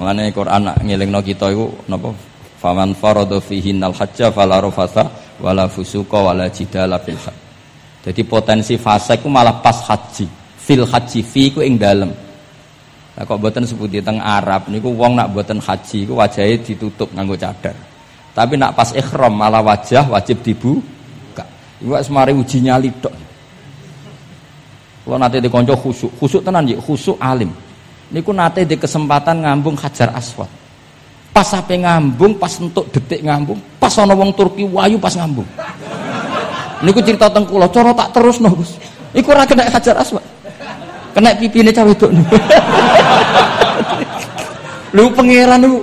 Mulane Quran nak ngelingno kita iku napa? Faman farada fihi nal hajja fala wala fusuqa wala jidala fil. Jadi potensi fase ku malah pas haji. Fil haji fi ku ing dalem. Nah, kok buatan sebuti teng Arab niku wong nak buatan haji ku wajahnya ditutup nganggo cadar. Tapi nak pas ikhram malah wajah wajib dibuka. Iku semari uji nyali tok. Kalau nanti dikonco khusuk, khusuk tenan ya, khusuk alim. Niku nate di kesempatan ngambung hajar aswad. Pas sampai ngambung, pas untuk detik ngambung, pas ana wong Turki wayu pas ngambung. Niku cerita teng kula, cara tak terus no, Gus. Iku ora kena hajar aswad. Kena pipine cah wedok niku. Lu pangeran niku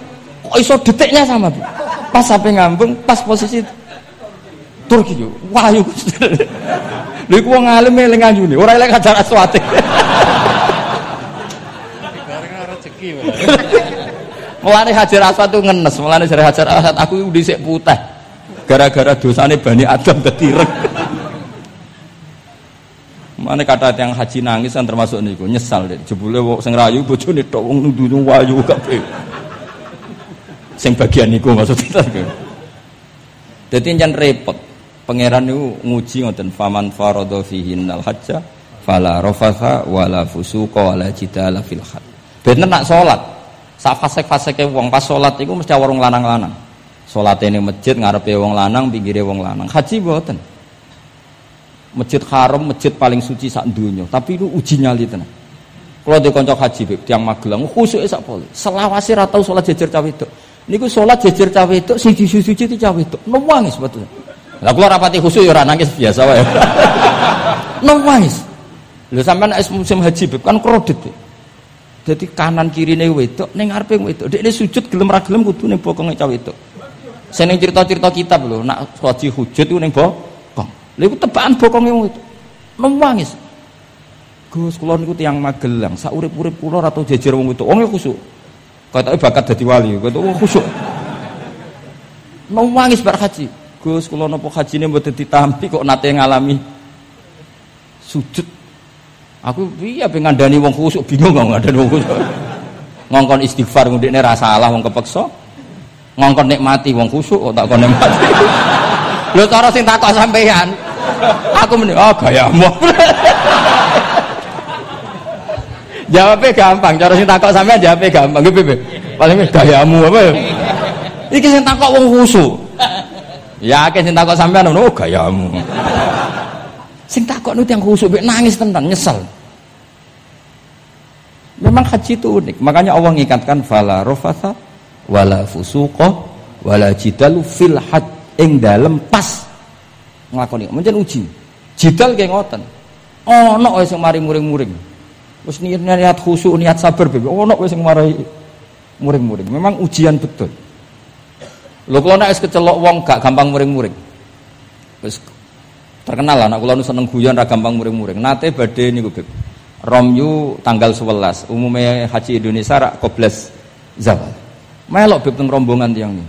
kok iso detiknya sama, Bu. Pas sampai ngambung, pas posisi Turki yo, wayu. Lha iku wong alim eling anjune, ora eling hajar aswad. rezeki. Mulane Hajar Aswad itu ngenes, mulane dari Hajar Aswad aku dhisik putih. Gara-gara dosane Bani Adam dadi ireng. Mana kata yang haji nangis kan termasuk niku nyesal deh. Jebule wong sing rayu bojone tok wong nudu wayu kabeh. Sing bagian niku maksudnya. Dadi jangan repot. Pangeran niku nguji ngoten faman faradha fihi nal hajja fala rafatha wala fusuqa wala jidala fil hajj. Bener nak sholat. Sak fasek-faseke wong pas sholat iku mesti warung lanang-lanang. Sholat ini masjid ngarepe wong lanang, pinggire wong lanang. Haji mboten. Masjid haram, masjid paling suci sak dunia. Tapi itu uji nyali tenan. Kalau di konco haji, tiang magelang, khusus sak poli. Selawasi ratau sholat jejer cawe itu. Niku sholat jejer cawe itu, suci suci itu cawe itu. Nangis sebetulnya. Lah kula rapati khusus ya nangis biasa wae. Nangis. Lho sampean musim haji, kan kredit. Beb. Jadi kanan kiri nih wedok, neng ngarepe wedok. Ini sujud gelem ra gelem kudu ning bokonge wedok. Saya neng cerita-cerita kitab loh, nak haji hujud itu neng bokong. Lalu tebakan bokonge wedok. Nangis. Gus kula niku tiyang Magelang, sak urip-urip atau jejer wong wedok. Wong khusuk. Katake bakat dadi wali, kata wong khusuk. Nangis bar haji. Gus kula napa hajine mboten ditampi kok nate ngalami sujud Aku iya pengen ngandani wong khusuk bingung nggak ngandani wong khusuk. Ngongkon istighfar ngundekne ra salah wong kepeksa. Ngongkon nikmati wong khusuk kok tak kon nikmati. Lho cara sing takok sampean. Aku meni oh gayamu. Jawabnya gampang, cara sing takok sampean jawabnya gampang. Nggih, Pipi. Paling gayamu apa ya? Iki sing takok wong khusuk. Yakin sing takok sampean oh gayamu. Sing nu yang khusuk nangis tenan nyesel. Memang haji itu unik. Makanya Allah ngikatkan fala rofatha wala fusuqa wala jidalu fil had ing dalem pas nglakoni. Mencen uji. Jidal kayak ngoten. Ono wae sing mari muring-muring. Wis niat niat khusuk, niat sabar bebe. Ono wae sing mari muring-muring. Memang ujian betul. Lho kalau nek kecelok wong gak gampang muring-muring. Wis terkenal anak kula seneng guyon ra gampang muring-muring. Nate badhe niku Beb. Romyu tanggal 11. Umumnya haji Indonesia rak koblas zawal. Melok Beb teng rombongan tiyang ini.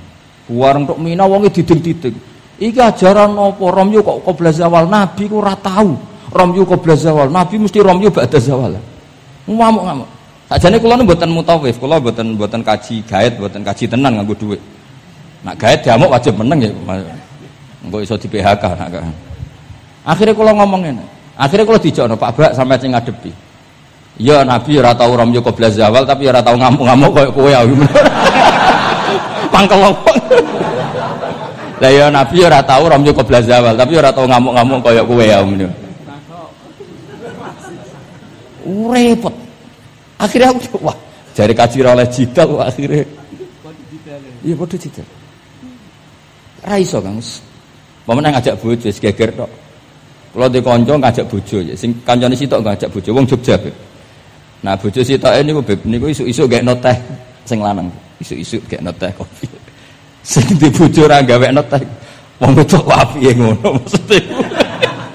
Warung tok Mina wonge diding-diding. Iki ajaran apa Romyu kok koblas zawal? Nabi ku ora tahu. Romyu koblas zawal. Nabi mesti Romyu ba'da zawal. Ngamuk-ngamuk. Sajane kula nu mboten mutawif, kula mboten mboten kaji gaet, mboten kaji tenan nganggo dhuwit. Nak gaet diamuk wajib meneng ya. Engko iso di PHK nak Akhirnya kalau ngomong ini, akhirnya kalau dijono Pak Bak sampai sing ngadepi. Ya Nabi ora tau rom yo koblas tapi ora tau ngamuk-ngamuk koyo kowe ya. Pangkel opo? Lah ya Nabi ora tau rom yo koblas tapi ora tau ngamuk-ngamuk koyo kowe ya. Repot. Akhirnya aku wah, jari kaji oleh jidal akhirnya. Iya padha jidal. Ra iso Kang. Pemenang ngajak bojo geger tok. Kalau di konco ngajak bojo ya, sing kancane sitok ngajak bojo, wong Jogja. Nah bojo sitok ini beb, niku isu-isu gak noteh, sing lanang, isu-isu gak noteh kopi. Sing di bojo ora gawe noteh, wong wedok wapi ngono maksudnya.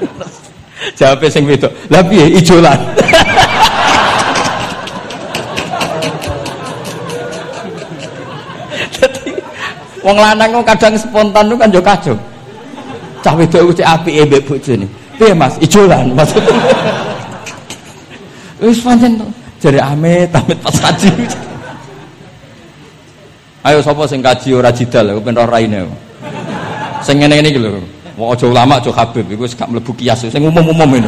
Jawabnya sing wedok, lah piye ijolan. Wong lanang kadang spontan kan yo kacau. Cah wedok ku cek apike mbek bojone. Piye Mas? Ijolan maksudnya. Wis pancen. Jare amit amit pas haji. Ayo sapa sing kaji ora jidal, aku ben ora raine. Sing ngene-ngene iki lho. Wong aja ulama aja Habib iku wis gak mlebu kias sing umum-umum ini.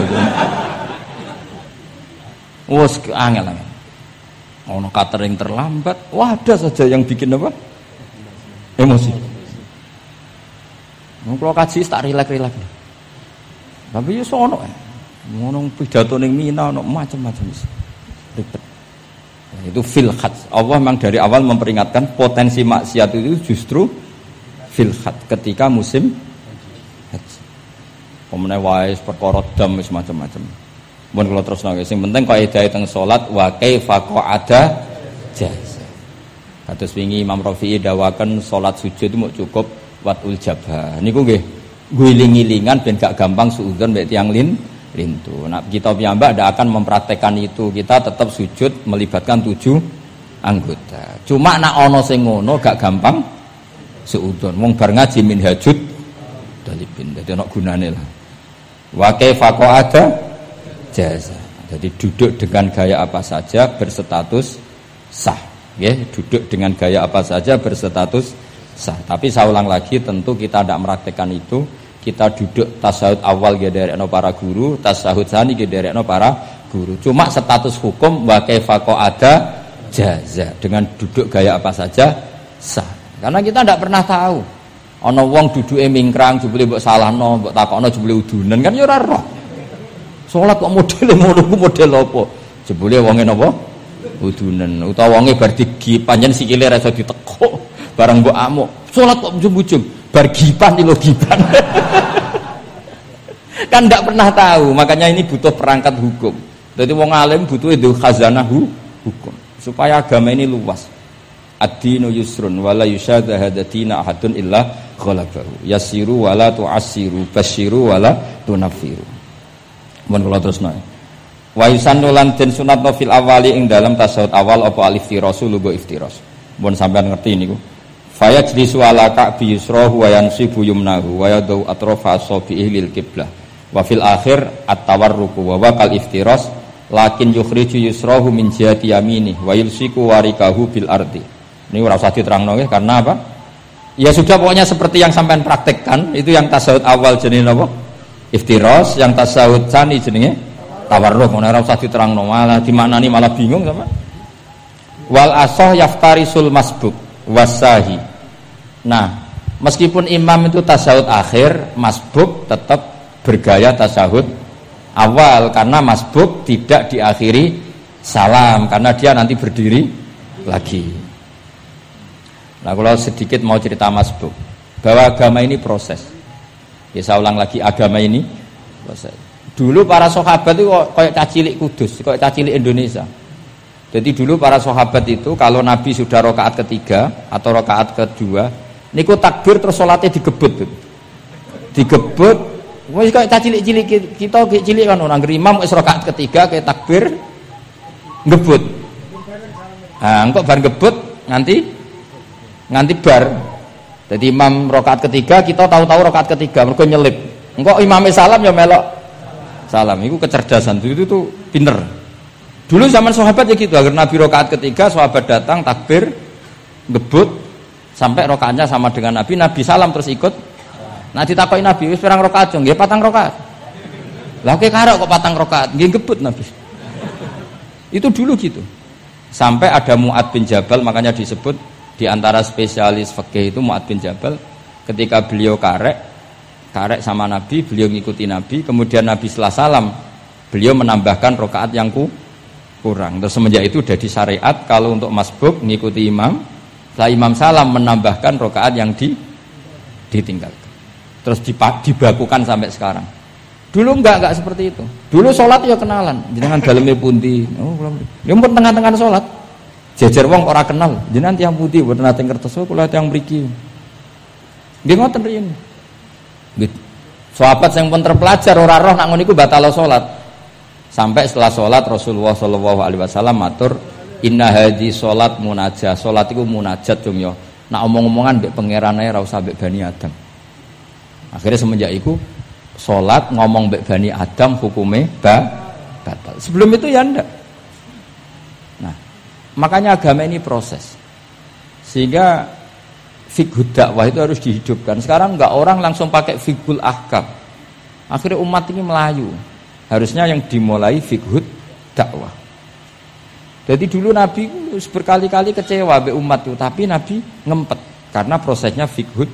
Wes angel angel. Ono catering terlambat, wah ada saja yang bikin apa? Emosi. Wong kalau kaji tak rilek-rilek. Tapi ya sono. Ngono pidato ning Mina ono macam-macam. Ribet. Itu fil Allah memang dari awal memperingatkan potensi maksiat itu justru fil ketika musim haji. Pemene wae perkara dam wis macam-macam. Mun kula terus nangis sing penting kaidah teng salat wa kaifa ada jaz. Kados wingi Imam Rafi'i dawakan salat sujud itu mau cukup watul jabah. Niku nggih guling-gilingan ben gak gampang suudzon mek tiang lin lintu. Nah, kita piyambak tidak akan mempraktekkan itu. Kita tetap sujud melibatkan tujuh anggota. Cuma nak ono sing ngono gak gampang seudon. Wong bar ngaji min hajud dalibin. Jadi ono gunane lah. Wa kaifa ada jasa. Jadi duduk dengan gaya apa saja berstatus sah. Ya, duduk dengan gaya apa saja berstatus sah. Tapi saya ulang lagi tentu kita tidak mempraktekkan itu kita duduk tasawuf awal ya dari para guru, tasawuf sani ya dari para guru. Cuma status hukum wa kaifa ada jaza dengan duduk gaya apa saja sah. Karena kita tidak pernah tahu. Ono wong duduke mingkrang jebule mbok salahno, mbok takokno jebule udunan kan ya ora roh. Salat kok model ngono ku model apa? Jebule wonge napa? Udunan. Utawa wonge bar digi panjen sikile ra iso ditekuk, bareng mbok amuk. Salat kok ujung-ujung bar gipan ilo gipan. kan tidak pernah tahu, makanya ini butuh perangkat hukum. Jadi wong alim butuh itu khazanah hukum supaya agama ini luas. Ad-dinu yusrun wala yusyadha hadatina ahadun illa ghalabahu. Yasiru wala tu'assiru, basyiru wala tunafiru. Mun kula terusno. Wa yusannu lan den sunatno fil awali ing dalam tasawuf awal apa alif tirasu lugo iftiras. Mun sampean ngerti niku. Fayajlisu ala ka'bi yusrahu wa yansibu yumnahu wa yadau atrofa asabihi lil kiblah. Wa fil akhir at-tawarruku wa wakal iftiras lakin yukhriju yusrahu min jihati yamini wa yulsiku warikahu bil ardi. Ini ora usah diterangno karena apa? Ya sudah pokoknya seperti yang sampean praktekkan itu yang tasawuf awal jenenge apa? Iftiras, yang tasawuf sani jenenge tawarruk. Ora usah diterangno malah dimaknani malah bingung sama. Wal asoh yaftarisul masbuk wasahi. Nah, meskipun imam itu tasahud akhir, masbuk tetap bergaya tasahud awal karena masbuk tidak diakhiri salam karena dia nanti berdiri lagi. Nah, kalau sedikit mau cerita masbuk bahwa agama ini proses. Ya saya ulang lagi agama ini proses. Dulu para sahabat itu kayak cacilik kudus, kayak cacilik Indonesia. Jadi dulu para sahabat itu kalau Nabi sudah rokaat ketiga atau rokaat kedua, niku takbir terus sholatnya digebut, digebut. Wes kayak cilik-cilik kita cilik kan orang imam wis rokaat ketiga kayak takbir ngebut. Nah, engkau bar ngebut nanti nganti bar. Jadi imam rokaat ketiga kita tahu-tahu rokaat ketiga mereka nyelip. Engkau imamnya salam ya melok salam. Itu kecerdasan itu itu pinter. Dulu zaman sahabat ya gitu, agar Nabi rokaat ketiga sahabat datang takbir, ngebut sampai rokaatnya sama dengan Nabi, Nabi salam terus ikut. Nah ditakoi Nabi, wis perang rokaat dong, ya patang rokaat. Lah oke karo kok patang rokaat, nggih ngebut Nabi. Itu dulu gitu. Sampai ada Muad bin Jabal, makanya disebut di antara spesialis fikih itu Muad bin Jabal ketika beliau karek karek sama Nabi, beliau ngikuti Nabi, kemudian Nabi setelah salam, beliau menambahkan rokaat yang ku kurang. Terus semenjak itu sudah syariat kalau untuk masbuk ngikuti imam, setelah imam salam menambahkan rokaat yang di, ditinggalkan. Terus dibakukan sampai sekarang. Dulu enggak enggak seperti itu. Dulu sholat ya kenalan, jenengan dalamnya pundi. Oh, belum. pun tengah-tengah sholat. Jejer wong ora kenal, jenengan tiang putih buat nate kertas oh, kula tiang mriki. Nggih ngoten. Gitu. Sahabat yang pun terpelajar ora roh nak ngono iku batal sholat. Sampai setelah sholat Rasulullah Shallallahu Alaihi Wasallam matur Inna hadi sholat munajat Sholat itu munajat dong yo. Nak omong-omongan bek pangeran rasa bek bani Adam. Akhirnya semenjak itu sholat ngomong bek bani Adam hukumnya ba, batal. Sebelum itu ya ndak. Nah, makanya agama ini proses. Sehingga figur dakwah itu harus dihidupkan. Sekarang nggak orang langsung pakai figur ahkam. Akhirnya umat ini melayu. Harusnya yang dimulai figur dakwah. Jadi dulu Nabi berkali-kali kecewa be umat itu, tapi Nabi ngempet karena prosesnya figur